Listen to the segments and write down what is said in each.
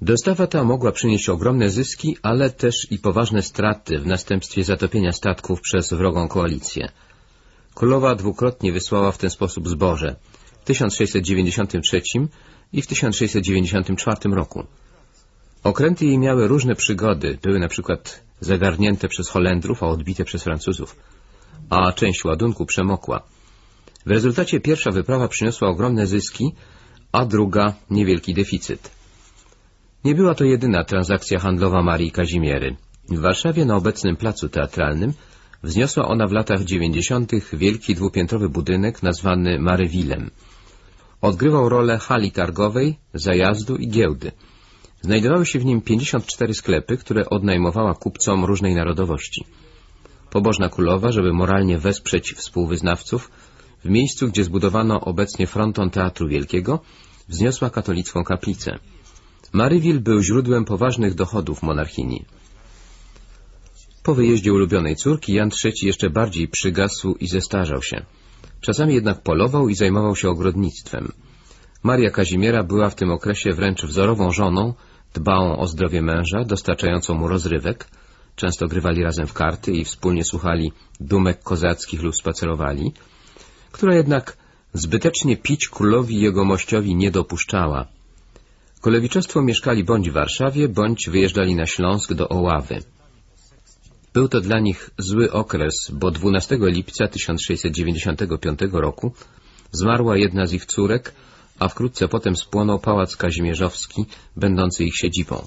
Dostawa ta mogła przynieść ogromne zyski, ale też i poważne straty w następstwie zatopienia statków przez wrogą koalicję. Królowa dwukrotnie wysłała w ten sposób zboże w 1693 i w 1694 roku. Okręty jej miały różne przygody, były na przykład zagarnięte przez Holendrów, a odbite przez Francuzów, a część ładunku przemokła. W rezultacie pierwsza wyprawa przyniosła ogromne zyski, a druga niewielki deficyt. Nie była to jedyna transakcja handlowa Marii Kazimiery. W Warszawie na obecnym placu teatralnym wzniosła ona w latach dziewięćdziesiątych wielki dwupiętrowy budynek nazwany Marywilem. Odgrywał rolę hali targowej, zajazdu i giełdy. Znajdowały się w nim 54 sklepy, które odnajmowała kupcom różnej narodowości. Pobożna królowa, żeby moralnie wesprzeć współwyznawców, w miejscu, gdzie zbudowano obecnie fronton Teatru Wielkiego, wzniosła katolicką kaplicę. Maryville był źródłem poważnych dochodów monarchini. Po wyjeździe ulubionej córki Jan III jeszcze bardziej przygasł i zestarzał się. Czasami jednak polował i zajmował się ogrodnictwem. Maria Kazimiera była w tym okresie wręcz wzorową żoną, dbałą o zdrowie męża, dostarczającą mu rozrywek, często grywali razem w karty i wspólnie słuchali dumek kozackich lub spacerowali, która jednak zbytecznie pić królowi i jego mościowi nie dopuszczała. Kolewiczostwo mieszkali bądź w Warszawie, bądź wyjeżdżali na Śląsk do Oławy. Był to dla nich zły okres, bo 12 lipca 1695 roku zmarła jedna z ich córek, a wkrótce potem spłonął pałac kazimierzowski, będący ich siedzibą.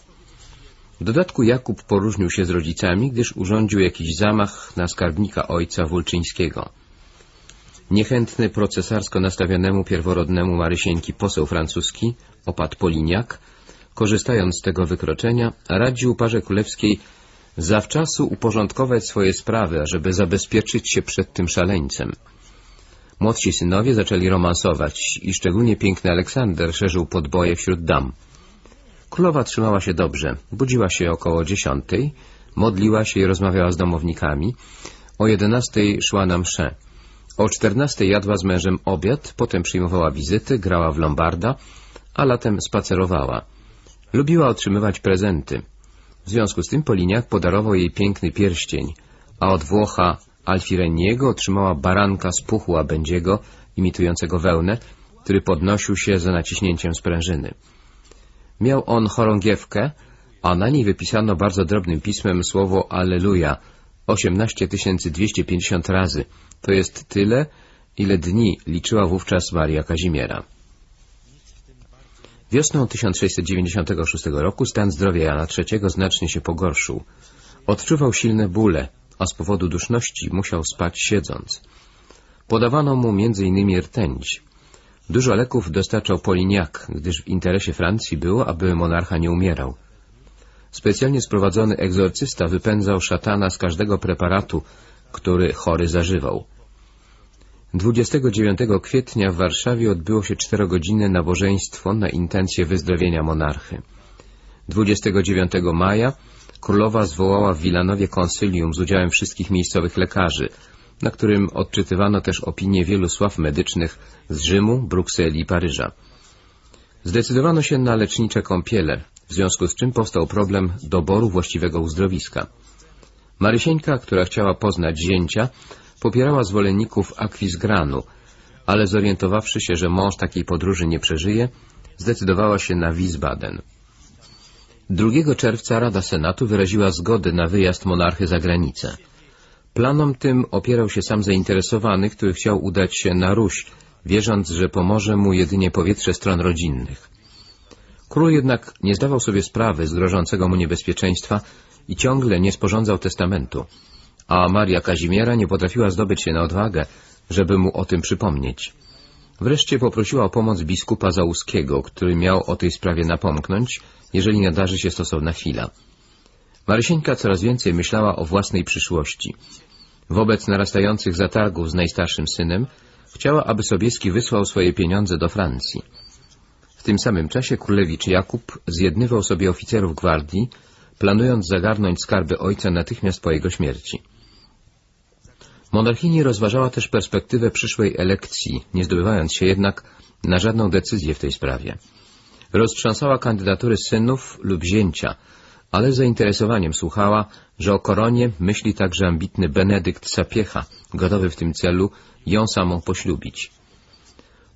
W dodatku Jakub poróżnił się z rodzicami, gdyż urządził jakiś zamach na skarbnika ojca Wulczyńskiego. Niechętny procesarsko nastawionemu pierworodnemu Marysieńki poseł francuski, opat Poliniak, korzystając z tego wykroczenia, radził parze królewskiej zawczasu uporządkować swoje sprawy, ażeby zabezpieczyć się przed tym szaleńcem. Młodsi synowie zaczęli romansować i szczególnie piękny Aleksander szerzył podboje wśród dam. Królowa trzymała się dobrze. Budziła się około dziesiątej, modliła się i rozmawiała z domownikami. O jedenastej szła na mszę. O czternastej jadła z mężem obiad, potem przyjmowała wizyty, grała w lombarda, a latem spacerowała. Lubiła otrzymywać prezenty. W związku z tym Poliniak podarował jej piękny pierścień, a od Włocha Alfireniego otrzymała baranka z puchu łabędziego, imitującego wełnę, który podnosił się za naciśnięciem sprężyny. Miał on chorągiewkę, a na niej wypisano bardzo drobnym pismem słowo Alleluja 18 250 razy. To jest tyle, ile dni liczyła wówczas Maria Kazimiera. Wiosną 1696 roku stan zdrowia Jana III znacznie się pogorszył. Odczuwał silne bóle, a z powodu duszności musiał spać siedząc. Podawano mu m.in. rtęć. Dużo leków dostarczał Poliniak, gdyż w interesie Francji było, aby monarcha nie umierał. Specjalnie sprowadzony egzorcysta wypędzał szatana z każdego preparatu, który chory zażywał. 29 kwietnia w Warszawie odbyło się czterogodzinne nabożeństwo na intencję wyzdrowienia monarchy. 29 maja królowa zwołała w Wilanowie konsylium z udziałem wszystkich miejscowych lekarzy, na którym odczytywano też opinie wielu sław medycznych z Rzymu, Brukseli i Paryża. Zdecydowano się na lecznicze kąpiele, w związku z czym powstał problem doboru właściwego uzdrowiska. Marysieńka, która chciała poznać zięcia, popierała zwolenników akwizgranu, ale zorientowawszy się, że mąż takiej podróży nie przeżyje, zdecydowała się na Wiesbaden. 2 czerwca Rada Senatu wyraziła zgodę na wyjazd monarchy za granicę. Planom tym opierał się sam zainteresowany, który chciał udać się na Ruś, wierząc, że pomoże mu jedynie powietrze stron rodzinnych. Król jednak nie zdawał sobie sprawy z grożącego mu niebezpieczeństwa i ciągle nie sporządzał testamentu, a Maria Kazimiera nie potrafiła zdobyć się na odwagę, żeby mu o tym przypomnieć. Wreszcie poprosiła o pomoc biskupa Załuskiego, który miał o tej sprawie napomknąć, jeżeli nadarzy się stosowna chwila. Marysieńka coraz więcej myślała o własnej przyszłości. Wobec narastających zatargów z najstarszym synem chciała, aby Sobieski wysłał swoje pieniądze do Francji. W tym samym czasie królewicz Jakub zjednywał sobie oficerów gwardii, planując zagarnąć skarby ojca natychmiast po jego śmierci. Monarchini rozważała też perspektywę przyszłej elekcji, nie zdobywając się jednak na żadną decyzję w tej sprawie. Roztrząsała kandydatury synów lub zięcia, ale z zainteresowaniem słuchała, że o koronie myśli także ambitny Benedykt Sapiecha, gotowy w tym celu ją samą poślubić.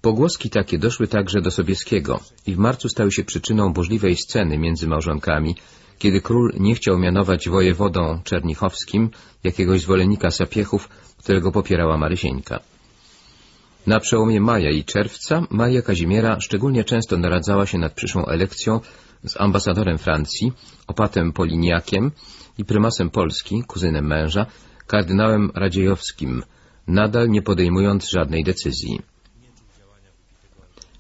Pogłoski takie doszły także do Sobieskiego i w marcu stały się przyczyną burzliwej sceny między małżonkami, kiedy król nie chciał mianować wojewodą czernichowskim jakiegoś zwolennika Sapiechów, którego popierała Marysieńka. Na przełomie maja i czerwca Maria Kazimiera szczególnie często naradzała się nad przyszłą elekcją z ambasadorem Francji, opatem Poliniakiem i prymasem Polski, kuzynem męża, kardynałem Radziejowskim, nadal nie podejmując żadnej decyzji.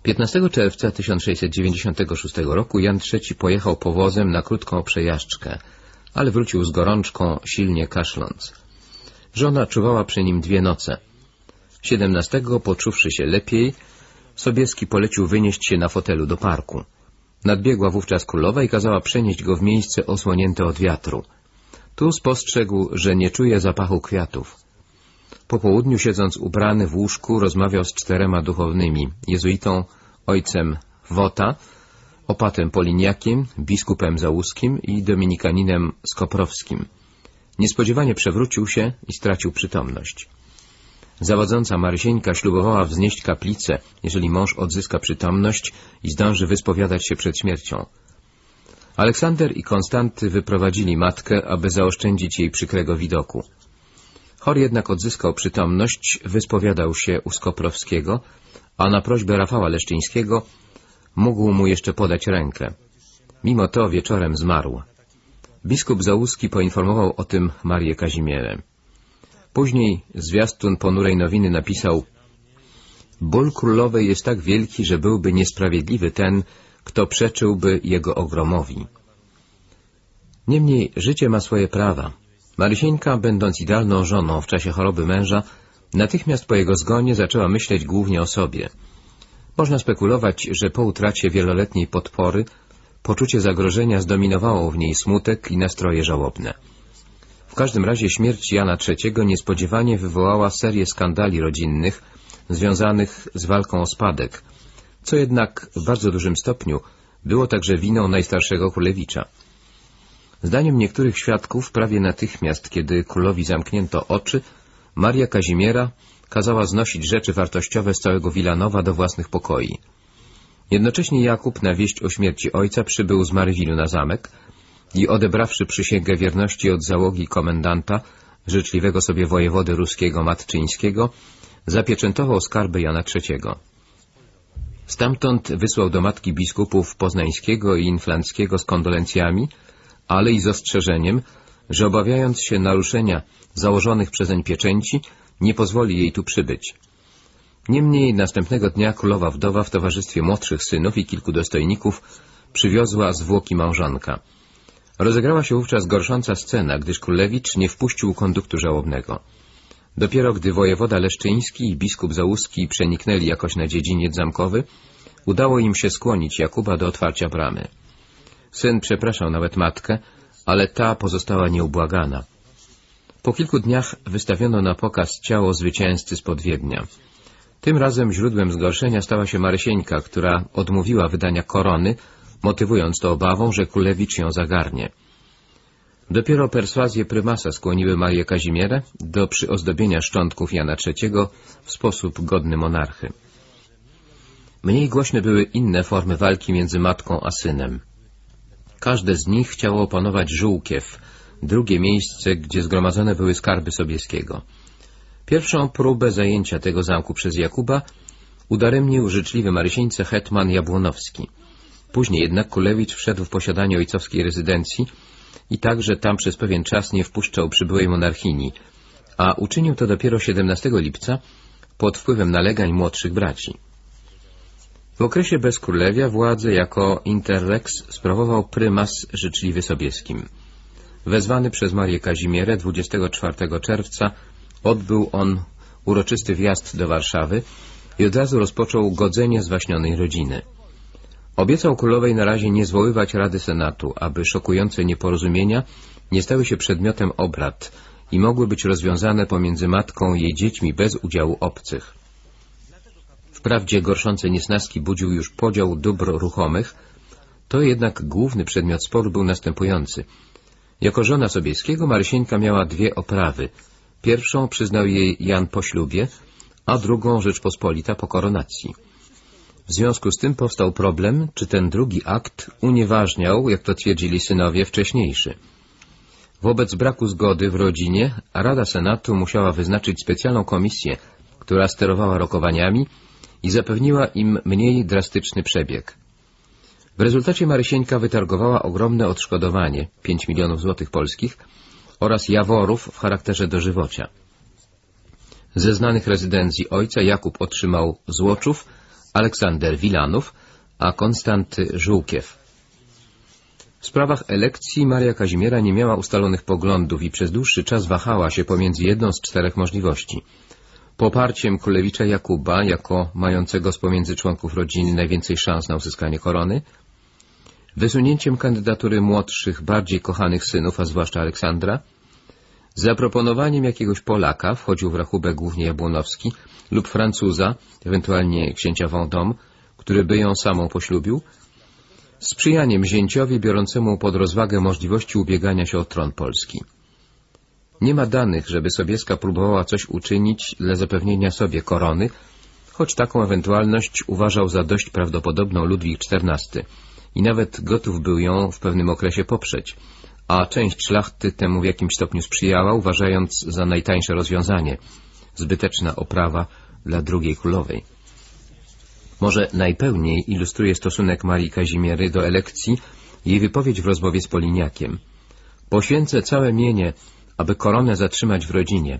15 czerwca 1696 roku Jan III pojechał powozem na krótką przejażdżkę, ale wrócił z gorączką, silnie kaszląc. Żona czuwała przy nim dwie noce. 17 poczuwszy się lepiej, Sobieski polecił wynieść się na fotelu do parku. Nadbiegła wówczas królowa i kazała przenieść go w miejsce osłonięte od wiatru. Tu spostrzegł, że nie czuje zapachu kwiatów. Po południu, siedząc ubrany w łóżku, rozmawiał z czterema duchownymi, jezuitą, ojcem Wota, opatem Poliniakiem, biskupem Załuskim i dominikaninem Skoprowskim. Niespodziewanie przewrócił się i stracił przytomność. Zawodząca Marysieńka ślubowała wznieść kaplicę, jeżeli mąż odzyska przytomność i zdąży wyspowiadać się przed śmiercią. Aleksander i Konstanty wyprowadzili matkę, aby zaoszczędzić jej przykrego widoku. Chor jednak odzyskał przytomność, wyspowiadał się u Skoprowskiego, a na prośbę Rafała Leszczyńskiego mógł mu jeszcze podać rękę. Mimo to wieczorem zmarł. Biskup Załuski poinformował o tym Marię Kazimierę. Później zwiastun ponurej nowiny napisał Ból królowej jest tak wielki, że byłby niesprawiedliwy ten, kto przeczyłby jego ogromowi. Niemniej życie ma swoje prawa. Marysieńka, będąc idealną żoną w czasie choroby męża, natychmiast po jego zgonie zaczęła myśleć głównie o sobie. Można spekulować, że po utracie wieloletniej podpory poczucie zagrożenia zdominowało w niej smutek i nastroje żałobne. W każdym razie śmierć Jana III niespodziewanie wywołała serię skandali rodzinnych związanych z walką o spadek, co jednak w bardzo dużym stopniu było także winą najstarszego królewicza. Zdaniem niektórych świadków prawie natychmiast, kiedy królowi zamknięto oczy, Maria Kazimiera kazała znosić rzeczy wartościowe z całego Wilanowa do własnych pokoi. Jednocześnie Jakub na wieść o śmierci ojca przybył z Marywilu na zamek i odebrawszy przysięgę wierności od załogi komendanta, życzliwego sobie wojewody ruskiego Matczyńskiego, zapieczętował skarby Jana III. Stamtąd wysłał do matki biskupów poznańskiego i inflanckiego z kondolencjami, ale i z ostrzeżeniem, że obawiając się naruszenia założonych przezeń pieczęci, nie pozwoli jej tu przybyć. Niemniej następnego dnia królowa wdowa w towarzystwie młodszych synów i kilku dostojników przywiozła zwłoki małżonka. Rozegrała się wówczas gorsząca scena, gdyż królewicz nie wpuścił konduktu żałobnego. Dopiero gdy wojewoda leszczyński i biskup załuski przeniknęli jakoś na dziedziniec zamkowy, udało im się skłonić Jakuba do otwarcia bramy. Syn przepraszał nawet matkę, ale ta pozostała nieubłagana. Po kilku dniach wystawiono na pokaz ciało zwycięzcy spod Wiednia. Tym razem źródłem zgorszenia stała się Marysieńka, która odmówiła wydania korony, motywując to obawą, że królewicz ją zagarnie. Dopiero perswazje prymasa skłoniły Marię Kazimierę do przyozdobienia szczątków Jana III w sposób godny monarchy. Mniej głośne były inne formy walki między matką a synem. Każde z nich chciało opanować Żółkiew, drugie miejsce, gdzie zgromadzone były skarby Sobieskiego. Pierwszą próbę zajęcia tego zamku przez Jakuba udaremnił życzliwy Marysieńce hetman Jabłonowski. Później jednak Kulewicz wszedł w posiadanie ojcowskiej rezydencji i także tam przez pewien czas nie wpuszczał przybyłej monarchini, a uczynił to dopiero 17 lipca pod wpływem nalegań młodszych braci. W okresie bezkrólewia władzę jako interrex sprawował prymas życzliwy Sobieskim. Wezwany przez Marię Kazimierę 24 czerwca odbył on uroczysty wjazd do Warszawy i od razu rozpoczął godzenie zwaśnionej rodziny. Obiecał królowej na razie nie zwoływać Rady Senatu, aby szokujące nieporozumienia nie stały się przedmiotem obrad i mogły być rozwiązane pomiędzy matką i jej dziećmi bez udziału obcych. Wprawdzie gorszące niesnaski budził już podział dóbr ruchomych, to jednak główny przedmiot sporu był następujący. Jako żona Sobieskiego Marysieńka miała dwie oprawy. Pierwszą przyznał jej Jan po ślubie, a drugą Rzeczpospolita po koronacji. W związku z tym powstał problem, czy ten drugi akt unieważniał, jak to twierdzili synowie, wcześniejszy. Wobec braku zgody w rodzinie Rada Senatu musiała wyznaczyć specjalną komisję, która sterowała rokowaniami i zapewniła im mniej drastyczny przebieg. W rezultacie Marysieńka wytargowała ogromne odszkodowanie 5 milionów złotych polskich oraz jaworów w charakterze dożywocia. Ze znanych rezydencji ojca Jakub otrzymał Złoczów, Aleksander Wilanów, a Konstanty Żółkiew. W sprawach elekcji Maria Kazimiera nie miała ustalonych poglądów i przez dłuższy czas wahała się pomiędzy jedną z czterech możliwości. Poparciem królewicza Jakuba, jako mającego z pomiędzy członków rodziny najwięcej szans na uzyskanie korony, wysunięciem kandydatury młodszych, bardziej kochanych synów, a zwłaszcza Aleksandra, zaproponowaniem jakiegoś Polaka, wchodził w rachubę głównie Jabłonowski, lub Francuza, ewentualnie księcia Vendôme, który by ją samą poślubił, sprzyjaniem zięciowi biorącemu pod rozwagę możliwości ubiegania się o tron Polski. Nie ma danych, żeby Sobieska próbowała coś uczynić dla zapewnienia sobie korony, choć taką ewentualność uważał za dość prawdopodobną Ludwik XIV i nawet gotów był ją w pewnym okresie poprzeć, a część szlachty temu w jakimś stopniu sprzyjała, uważając za najtańsze rozwiązanie, zbyteczna oprawa dla drugiej królowej. Może najpełniej ilustruje stosunek Marii Kazimiery do elekcji jej wypowiedź w rozmowie z Poliniakiem. Poświęcę całe mienie, aby koronę zatrzymać w rodzinie,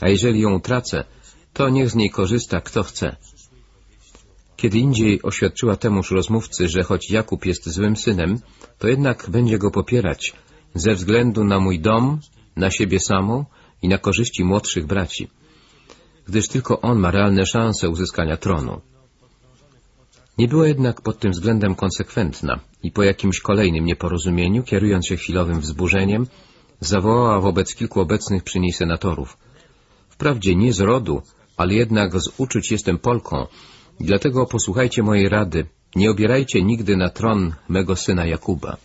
a jeżeli ją utracę, to niech z niej korzysta kto chce. Kiedy indziej oświadczyła temuż rozmówcy, że choć Jakub jest złym synem, to jednak będzie go popierać ze względu na mój dom, na siebie samą i na korzyści młodszych braci, gdyż tylko on ma realne szanse uzyskania tronu. Nie była jednak pod tym względem konsekwentna i po jakimś kolejnym nieporozumieniu, kierując się chwilowym wzburzeniem, zawołała wobec kilku obecnych przy niej senatorów. Wprawdzie nie z rodu, ale jednak z uczuć jestem Polką dlatego posłuchajcie mojej rady, nie obierajcie nigdy na tron mego syna Jakuba.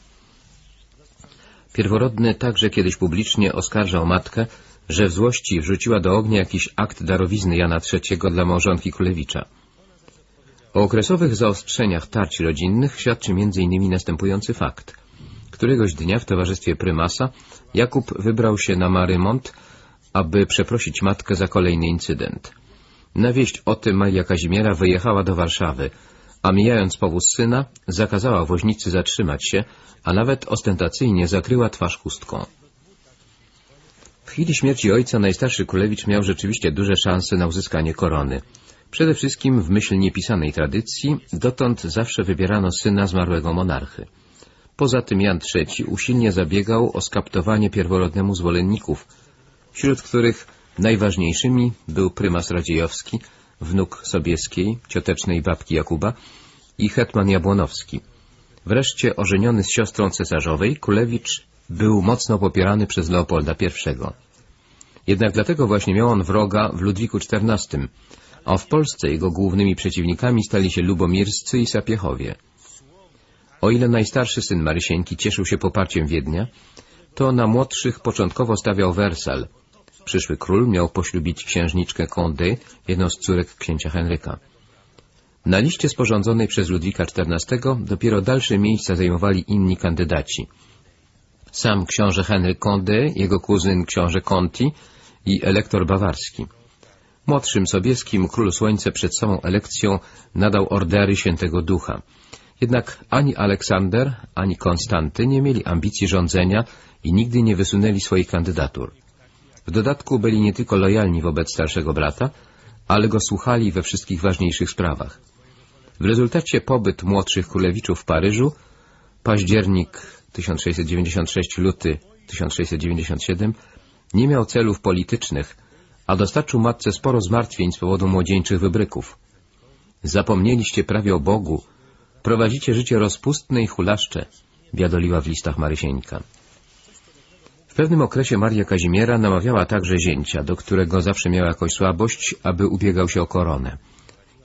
Pierworodny także kiedyś publicznie oskarżał matkę, że w złości wrzuciła do ognia jakiś akt darowizny Jana III dla małżonki królewicza. O okresowych zaostrzeniach tarć rodzinnych świadczy m.in. następujący fakt. Któregoś dnia w towarzystwie prymasa Jakub wybrał się na Marymont, aby przeprosić matkę za kolejny incydent. Na wieść o tym Maria Kazimiera wyjechała do Warszawy, a mijając powóz syna, zakazała woźnicy zatrzymać się, a nawet ostentacyjnie zakryła twarz chustką. W chwili śmierci ojca najstarszy królewicz miał rzeczywiście duże szanse na uzyskanie korony. Przede wszystkim w myśl niepisanej tradycji dotąd zawsze wybierano syna zmarłego monarchy. Poza tym Jan III usilnie zabiegał o skaptowanie pierworodnemu zwolenników, wśród których najważniejszymi był prymas Radziejowski, wnuk Sobieskiej, ciotecznej babki Jakuba i hetman Jabłonowski. Wreszcie ożeniony z siostrą cesarzowej, Kulewicz był mocno popierany przez Leopolda I. Jednak dlatego właśnie miał on wroga w Ludwiku XIV, a w Polsce jego głównymi przeciwnikami stali się lubomirscy i sapiechowie. O ile najstarszy syn Marysieńki cieszył się poparciem Wiednia, to na młodszych początkowo stawiał Wersal. Przyszły król miał poślubić księżniczkę Condé, jedną z córek księcia Henryka. Na liście sporządzonej przez Ludwika XIV dopiero dalsze miejsca zajmowali inni kandydaci. Sam książę Henryk Condé, jego kuzyn książę Conti i elektor bawarski. Młodszym Sobieskim król Słońce przed samą elekcją nadał ordery Świętego Ducha. Jednak ani Aleksander, ani Konstanty nie mieli ambicji rządzenia i nigdy nie wysunęli swoich kandydatur. W dodatku byli nie tylko lojalni wobec starszego brata, ale go słuchali we wszystkich ważniejszych sprawach. W rezultacie pobyt młodszych królewiczów w Paryżu, październik 1696, luty 1697, nie miał celów politycznych, a dostarczył matce sporo zmartwień z powodu młodzieńczych wybryków. Zapomnieliście prawie o Bogu, prowadzicie życie rozpustne i hulaszcze, biadoliła w listach Marysieńka. W pewnym okresie Maria Kazimiera namawiała także zięcia, do którego zawsze miała jakąś słabość, aby ubiegał się o koronę.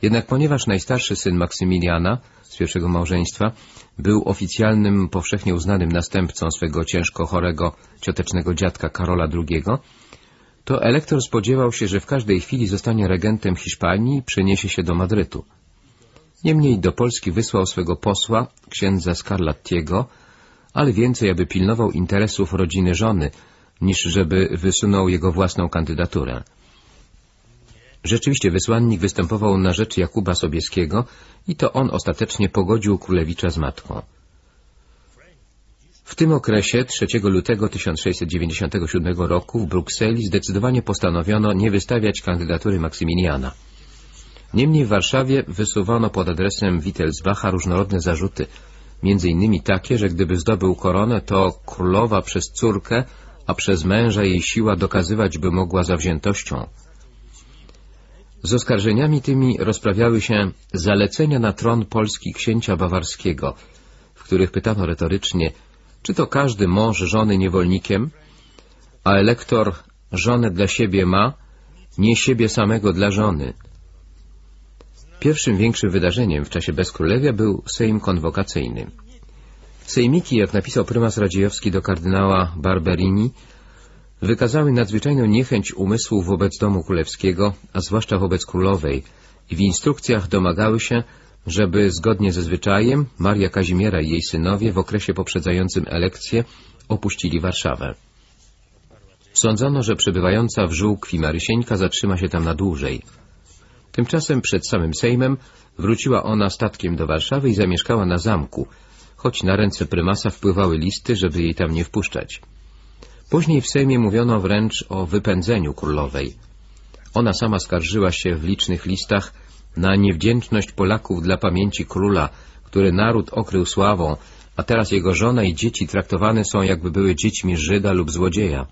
Jednak ponieważ najstarszy syn Maksymiliana z pierwszego małżeństwa był oficjalnym, powszechnie uznanym następcą swego ciężko chorego ciotecznego dziadka Karola II, to elektor spodziewał się, że w każdej chwili zostanie regentem Hiszpanii i przeniesie się do Madrytu. Niemniej do Polski wysłał swego posła, księdza Scarlattiego, ale więcej, aby pilnował interesów rodziny żony, niż żeby wysunął jego własną kandydaturę. Rzeczywiście wysłannik występował na rzecz Jakuba Sobieskiego i to on ostatecznie pogodził królewicza z matką. W tym okresie, 3 lutego 1697 roku w Brukseli zdecydowanie postanowiono nie wystawiać kandydatury Maksymiliana. Niemniej w Warszawie wysuwano pod adresem Wittelsbacha różnorodne zarzuty, między innymi takie, że gdyby zdobył koronę, to królowa przez córkę, a przez męża jej siła dokazywać by mogła zawziętością. Z oskarżeniami tymi rozprawiały się zalecenia na tron Polski księcia bawarskiego, w których pytano retorycznie, czy to każdy mąż żony niewolnikiem, a elektor żonę dla siebie ma, nie siebie samego dla żony. Pierwszym większym wydarzeniem w czasie bezkrólewia był Sejm Konwokacyjny. Sejmiki, jak napisał prymas Radziejowski do kardynała Barberini, wykazały nadzwyczajną niechęć umysłu wobec domu królewskiego, a zwłaszcza wobec królowej i w instrukcjach domagały się, żeby zgodnie ze zwyczajem Maria Kazimiera i jej synowie w okresie poprzedzającym elekcję opuścili Warszawę. Sądzono, że przebywająca w żółkwi Marysieńka zatrzyma się tam na dłużej. Tymczasem przed samym Sejmem wróciła ona statkiem do Warszawy i zamieszkała na zamku, choć na ręce prymasa wpływały listy, żeby jej tam nie wpuszczać. Później w Sejmie mówiono wręcz o wypędzeniu królowej. Ona sama skarżyła się w licznych listach na niewdzięczność Polaków dla pamięci króla, który naród okrył sławą, a teraz jego żona i dzieci traktowane są jakby były dziećmi Żyda lub złodzieja.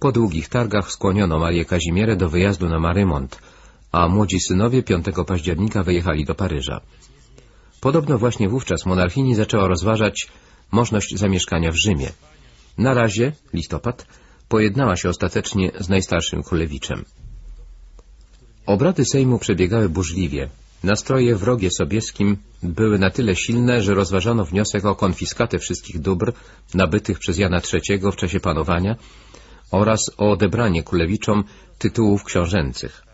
Po długich targach skłoniono Marię Kazimierę do wyjazdu na Marymont, a młodzi synowie 5 października wyjechali do Paryża. Podobno właśnie wówczas monarchini zaczęła rozważać możliwość zamieszkania w Rzymie. Na razie, listopad, pojednała się ostatecznie z najstarszym królewiczem. Obrady Sejmu przebiegały burzliwie. Nastroje wrogie Sobieskim były na tyle silne, że rozważano wniosek o konfiskatę wszystkich dóbr nabytych przez Jana III w czasie panowania oraz o odebranie królewiczom tytułów książęcych.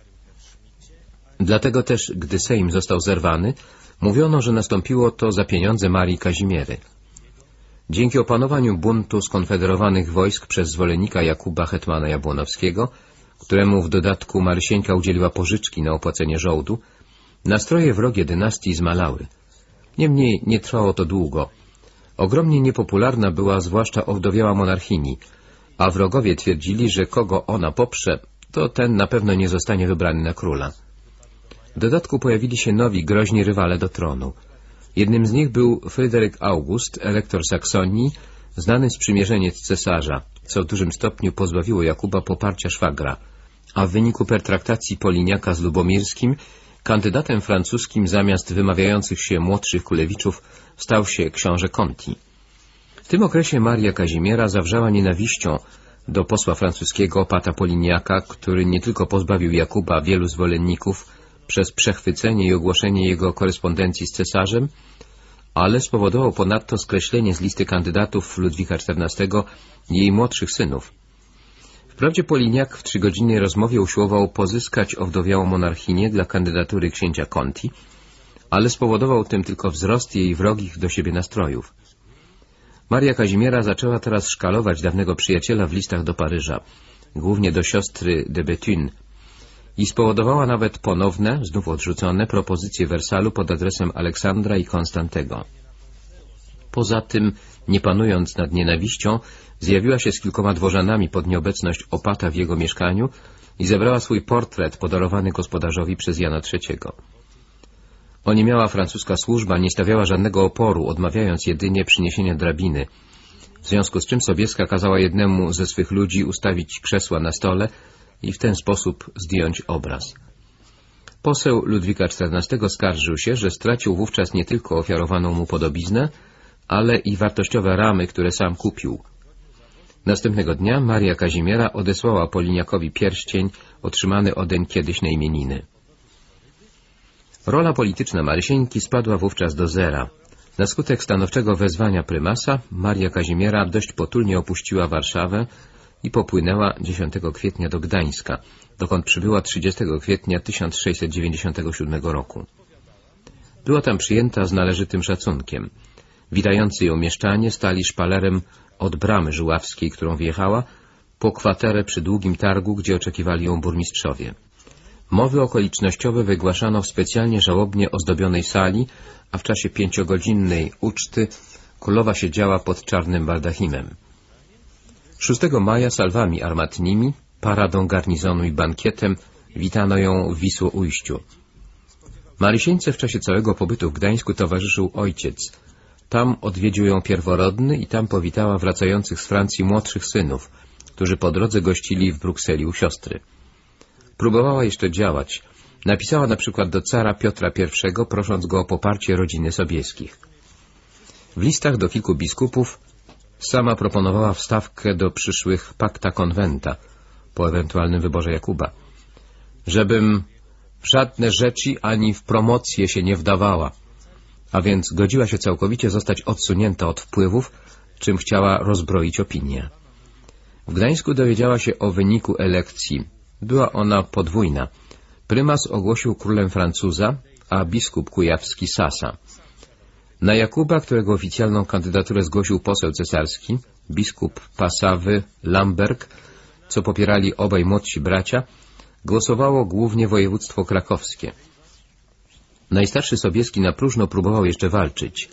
Dlatego też, gdy Sejm został zerwany, mówiono, że nastąpiło to za pieniądze Marii Kazimiery. Dzięki opanowaniu buntu skonfederowanych wojsk przez zwolennika Jakuba Hetmana Jabłonowskiego, któremu w dodatku Marysieńka udzieliła pożyczki na opłacenie żołdu, nastroje wrogie dynastii zmalały. Niemniej nie trwało to długo. Ogromnie niepopularna była zwłaszcza owdowiała monarchini, a wrogowie twierdzili, że kogo ona poprze, to ten na pewno nie zostanie wybrany na króla. W dodatku pojawili się nowi, groźni rywale do tronu. Jednym z nich był Fryderyk August, elektor Saksonii, znany sprzymierzeniec cesarza, co w dużym stopniu pozbawiło Jakuba poparcia szwagra, a w wyniku pertraktacji Poliniaka z Lubomirskim kandydatem francuskim zamiast wymawiających się młodszych kulewiczów stał się książę Conti. W tym okresie Maria Kazimiera zawrzała nienawiścią do posła francuskiego opata Poliniaka, który nie tylko pozbawił Jakuba wielu zwolenników, przez przechwycenie i ogłoszenie jego korespondencji z cesarzem, ale spowodował ponadto skreślenie z listy kandydatów Ludwika XIV jej młodszych synów. Wprawdzie Poliniak w trzygodzinnej rozmowie usiłował pozyskać owdowiałą monarchinię dla kandydatury księcia Conti, ale spowodował tym tylko wzrost jej wrogich do siebie nastrojów. Maria Kazimiera zaczęła teraz szkalować dawnego przyjaciela w listach do Paryża, głównie do siostry de Bethune, i spowodowała nawet ponowne, znów odrzucone, propozycje Wersalu pod adresem Aleksandra i Konstantego. Poza tym, nie panując nad nienawiścią, zjawiła się z kilkoma dworzanami pod nieobecność opata w jego mieszkaniu i zebrała swój portret podarowany gospodarzowi przez Jana III. Oniemiała francuska służba nie stawiała żadnego oporu, odmawiając jedynie przyniesienia drabiny, w związku z czym Sobieska kazała jednemu ze swych ludzi ustawić krzesła na stole i w ten sposób zdjąć obraz. Poseł Ludwika XIV skarżył się, że stracił wówczas nie tylko ofiarowaną mu podobiznę, ale i wartościowe ramy, które sam kupił. Następnego dnia Maria Kazimiera odesłała Poliniakowi pierścień otrzymany odeń kiedyś na imieniny. Rola polityczna Marysieńki spadła wówczas do zera. Na skutek stanowczego wezwania prymasa Maria Kazimiera dość potulnie opuściła Warszawę i popłynęła 10 kwietnia do Gdańska, dokąd przybyła 30 kwietnia 1697 roku. Była tam przyjęta z należytym szacunkiem. Witający ją mieszczanie stali szpalerem od bramy żuławskiej, którą wjechała, po kwaterę przy długim targu, gdzie oczekiwali ją burmistrzowie. Mowy okolicznościowe wygłaszano w specjalnie żałobnie ozdobionej sali, a w czasie pięciogodzinnej uczty królowa siedziała pod czarnym baldachimem. 6 maja salwami armatnimi, paradą garnizonu i bankietem witano ją w Wisło-Ujściu. Marysieńce w czasie całego pobytu w Gdańsku towarzyszył ojciec. Tam odwiedził ją pierworodny i tam powitała wracających z Francji młodszych synów, którzy po drodze gościli w Brukseli u siostry. Próbowała jeszcze działać. Napisała na przykład do cara Piotra I, prosząc go o poparcie rodziny Sobieskich. W listach do kilku biskupów sama proponowała wstawkę do przyszłych pakta konwenta po ewentualnym wyborze Jakuba, żebym w żadne rzeczy ani w promocję się nie wdawała, a więc godziła się całkowicie zostać odsunięta od wpływów, czym chciała rozbroić opinię. W Gdańsku dowiedziała się o wyniku elekcji. Była ona podwójna. Prymas ogłosił królem Francuza, a biskup kujawski Sasa. Na Jakuba, którego oficjalną kandydaturę zgłosił poseł cesarski, biskup Pasawy, Lamberg, co popierali obaj młodsi bracia, głosowało głównie województwo krakowskie. Najstarszy Sobieski na próżno próbował jeszcze walczyć.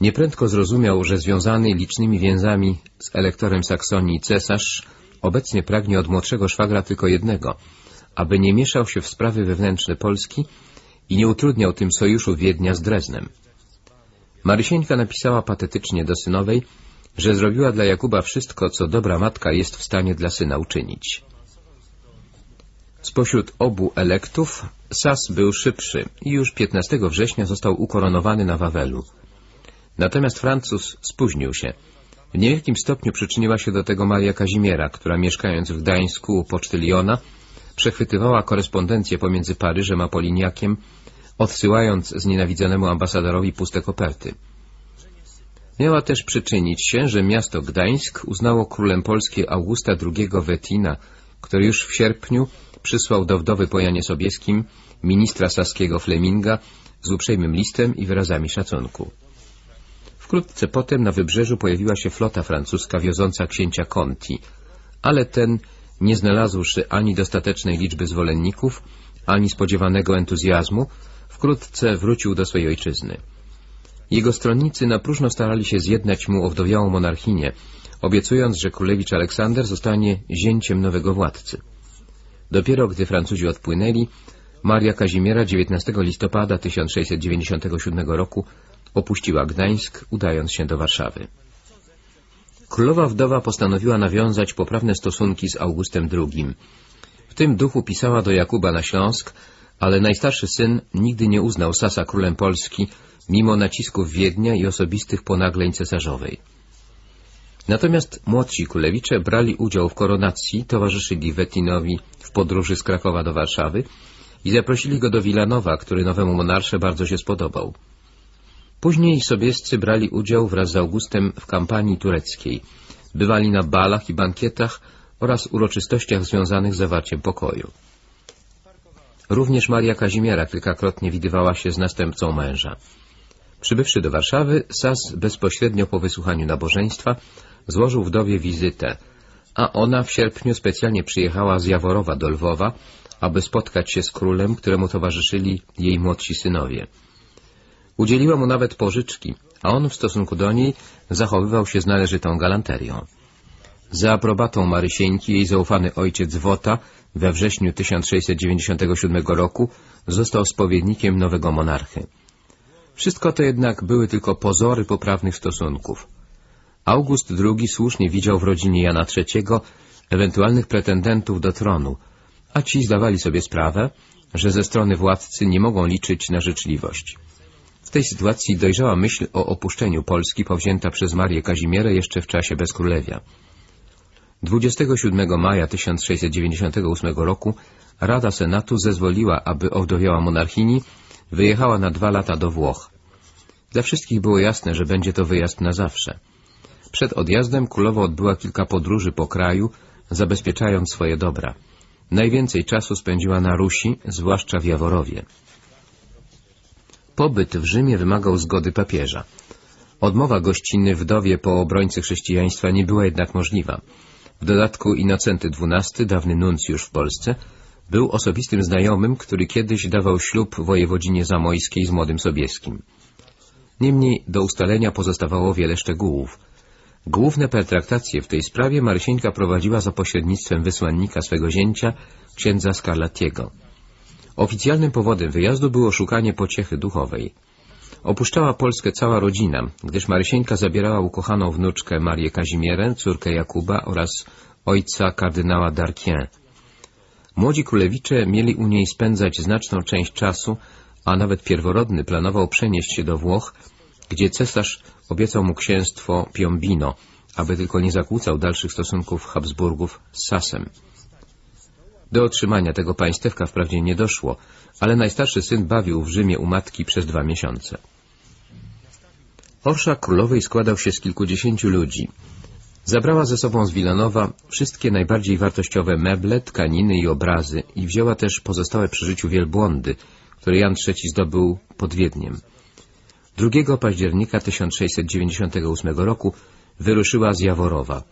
Nieprędko zrozumiał, że związany licznymi więzami z elektorem Saksonii cesarz obecnie pragnie od młodszego szwagra tylko jednego, aby nie mieszał się w sprawy wewnętrzne Polski i nie utrudniał tym sojuszu Wiednia z Dreznem. Marysieńka napisała patetycznie do synowej, że zrobiła dla Jakuba wszystko, co dobra matka jest w stanie dla syna uczynić. Spośród obu elektów Sas był szybszy i już 15 września został ukoronowany na Wawelu. Natomiast Francuz spóźnił się. W niewielkim stopniu przyczyniła się do tego Maria Kazimiera, która mieszkając w Gdańsku u poczty Liona przechwytywała korespondencję pomiędzy Paryżem a Poliniakiem, odsyłając znienawidzonemu ambasadorowi puste koperty. Miała też przyczynić się, że miasto Gdańsk uznało królem Polski Augusta II Wettina, który już w sierpniu przysłał do wdowy po Janie Sobieskim ministra saskiego Fleminga z uprzejmym listem i wyrazami szacunku. Wkrótce potem na wybrzeżu pojawiła się flota francuska wioząca księcia Conti, ale ten, nie znalazłszy ani dostatecznej liczby zwolenników, ani spodziewanego entuzjazmu, wkrótce wrócił do swojej ojczyzny. Jego stronnicy na próżno starali się zjednać mu owdowiałą monarchinię, obiecując, że królewicz Aleksander zostanie zięciem nowego władcy. Dopiero gdy Francuzi odpłynęli, Maria Kazimiera 19 listopada 1697 roku opuściła Gdańsk, udając się do Warszawy. Królowa wdowa postanowiła nawiązać poprawne stosunki z Augustem II. W tym duchu pisała do Jakuba na Śląsk, ale najstarszy syn nigdy nie uznał Sasa królem Polski, mimo nacisków Wiednia i osobistych ponagleń cesarzowej. Natomiast młodsi kulewicze brali udział w koronacji, towarzyszyli Wetinowi w podróży z Krakowa do Warszawy i zaprosili go do Wilanowa, który nowemu monarsze bardzo się spodobał. Później sobiescy brali udział wraz z Augustem w kampanii tureckiej. Bywali na balach i bankietach oraz uroczystościach związanych z zawarciem pokoju. Również Maria Kazimiera kilkakrotnie widywała się z następcą męża. Przybywszy do Warszawy, Sas bezpośrednio po wysłuchaniu nabożeństwa złożył wdowie wizytę, a ona w sierpniu specjalnie przyjechała z Jaworowa do Lwowa, aby spotkać się z królem, któremu towarzyszyli jej młodsi synowie. Udzieliła mu nawet pożyczki, a on w stosunku do niej zachowywał się z należytą galanterią. Za aprobatą Marysieńki jej zaufany ojciec Wota we wrześniu 1697 roku został spowiednikiem nowego monarchy. Wszystko to jednak były tylko pozory poprawnych stosunków. August II słusznie widział w rodzinie Jana III ewentualnych pretendentów do tronu, a ci zdawali sobie sprawę, że ze strony władcy nie mogą liczyć na życzliwość. W tej sytuacji dojrzała myśl o opuszczeniu Polski powzięta przez Marię Kazimierę jeszcze w czasie bezkrólewia. 27 maja 1698 roku Rada Senatu zezwoliła, aby owdowiała monarchini Wyjechała na dwa lata do Włoch. Dla wszystkich było jasne, że będzie to wyjazd na zawsze. Przed odjazdem królowa odbyła kilka podróży po kraju, zabezpieczając swoje dobra. Najwięcej czasu spędziła na Rusi, zwłaszcza w Jaworowie. Pobyt w Rzymie wymagał zgody papieża. Odmowa gościny wdowie po obrońcy chrześcijaństwa nie była jednak możliwa. W dodatku Inocenty XII, dawny nuncjusz w Polsce, był osobistym znajomym, który kiedyś dawał ślub wojewodzinie zamojskiej z młodym Sobieskim. Niemniej do ustalenia pozostawało wiele szczegółów. Główne pertraktacje w tej sprawie Marysieńka prowadziła za pośrednictwem wysłannika swego zięcia, księdza Scarlattiego. Oficjalnym powodem wyjazdu było szukanie pociechy duchowej. Opuszczała Polskę cała rodzina, gdyż Marysieńka zabierała ukochaną wnuczkę Marię Kazimierę, córkę Jakuba oraz ojca kardynała Darquien. Młodzi królewicze mieli u niej spędzać znaczną część czasu, a nawet pierworodny planował przenieść się do Włoch, gdzie cesarz obiecał mu księstwo Piombino, aby tylko nie zakłócał dalszych stosunków Habsburgów z Sasem. Do otrzymania tego państewka wprawdzie nie doszło, ale najstarszy syn bawił w Rzymie u matki przez dwa miesiące. Orszak królowej składał się z kilkudziesięciu ludzi. Zabrała ze sobą z Wilanowa wszystkie najbardziej wartościowe meble, tkaniny i obrazy i wzięła też pozostałe przy życiu wielbłądy, które Jan III zdobył pod Wiedniem. 2 października 1698 roku wyruszyła z Jaworowa.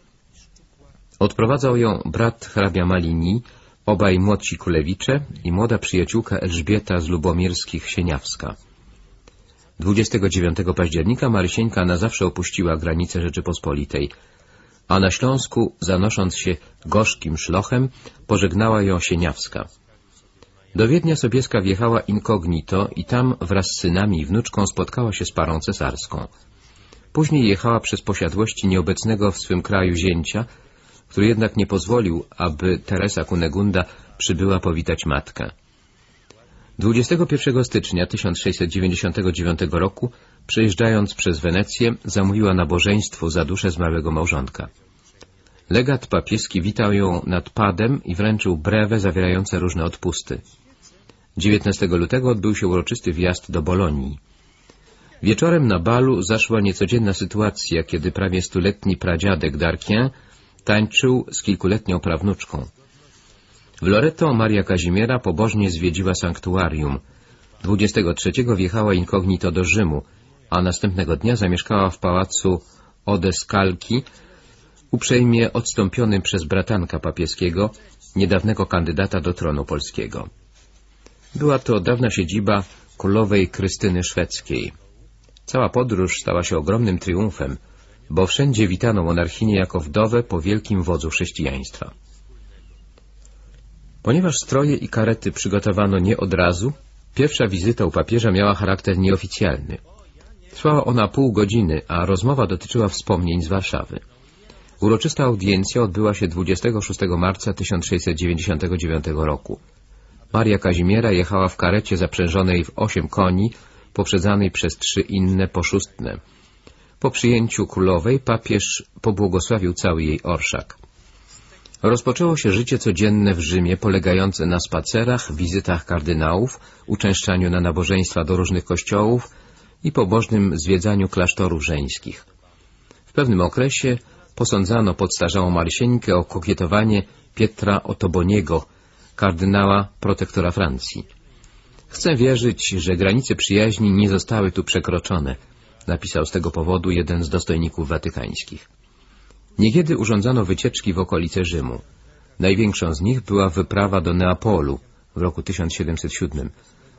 Odprowadzał ją brat hrabia Malini, obaj młodsi kulewicze i młoda przyjaciółka Elżbieta z Lubomirskich Sieniawska. 29 października Marysieńka na zawsze opuściła granice Rzeczypospolitej, a na Śląsku, zanosząc się gorzkim szlochem, pożegnała ją Sieniawska. Do Wiednia Sobieska wjechała incognito i tam wraz z synami i wnuczką spotkała się z parą cesarską. Później jechała przez posiadłości nieobecnego w swym kraju zięcia, który jednak nie pozwolił, aby Teresa Kunegunda przybyła powitać matkę. 21 stycznia 1699 roku, przejeżdżając przez Wenecję, zamówiła nabożeństwo za duszę zmarłego małżonka. Legat papieski witał ją nad padem i wręczył brewę zawierające różne odpusty. 19 lutego odbył się uroczysty wjazd do Bolonii. Wieczorem na balu zaszła niecodzienna sytuacja, kiedy prawie stuletni pradziadek Darquien tańczył z kilkuletnią prawnuczką. W Loreto Maria Kazimiera pobożnie zwiedziła sanktuarium. 23 wjechała inkognito do Rzymu, a następnego dnia zamieszkała w pałacu Odeskalki, uprzejmie odstąpionym przez bratanka papieskiego, niedawnego kandydata do tronu polskiego. Była to dawna siedziba królowej Krystyny Szwedzkiej. Cała podróż stała się ogromnym triumfem, bo wszędzie witano monarchinię jako wdowę po wielkim wodzu chrześcijaństwa. Ponieważ stroje i karety przygotowano nie od razu, pierwsza wizyta u papieża miała charakter nieoficjalny. Trwała ona pół godziny, a rozmowa dotyczyła wspomnień z Warszawy. Uroczysta audiencja odbyła się 26 marca 1699 roku. Maria Kazimiera jechała w karecie zaprzężonej w osiem koni, poprzedzanej przez trzy inne poszustne. Po przyjęciu królowej papież pobłogosławił cały jej orszak. Rozpoczęło się życie codzienne w Rzymie, polegające na spacerach, wizytach kardynałów, uczęszczaniu na nabożeństwa do różnych kościołów i pobożnym zwiedzaniu klasztorów żeńskich. W pewnym okresie posądzano podstarzałą Marysieńkę o kokietowanie Pietra Otoboniego, kardynała protektora Francji. Chcę wierzyć, że granice przyjaźni nie zostały tu przekroczone, napisał z tego powodu jeden z dostojników watykańskich. Niekiedy urządzano wycieczki w okolice Rzymu. Największą z nich była wyprawa do Neapolu w roku 1707.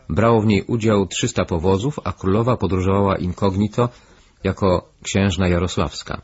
Brało w niej udział 300 powozów, a królowa podróżowała incognito jako księżna Jarosławska.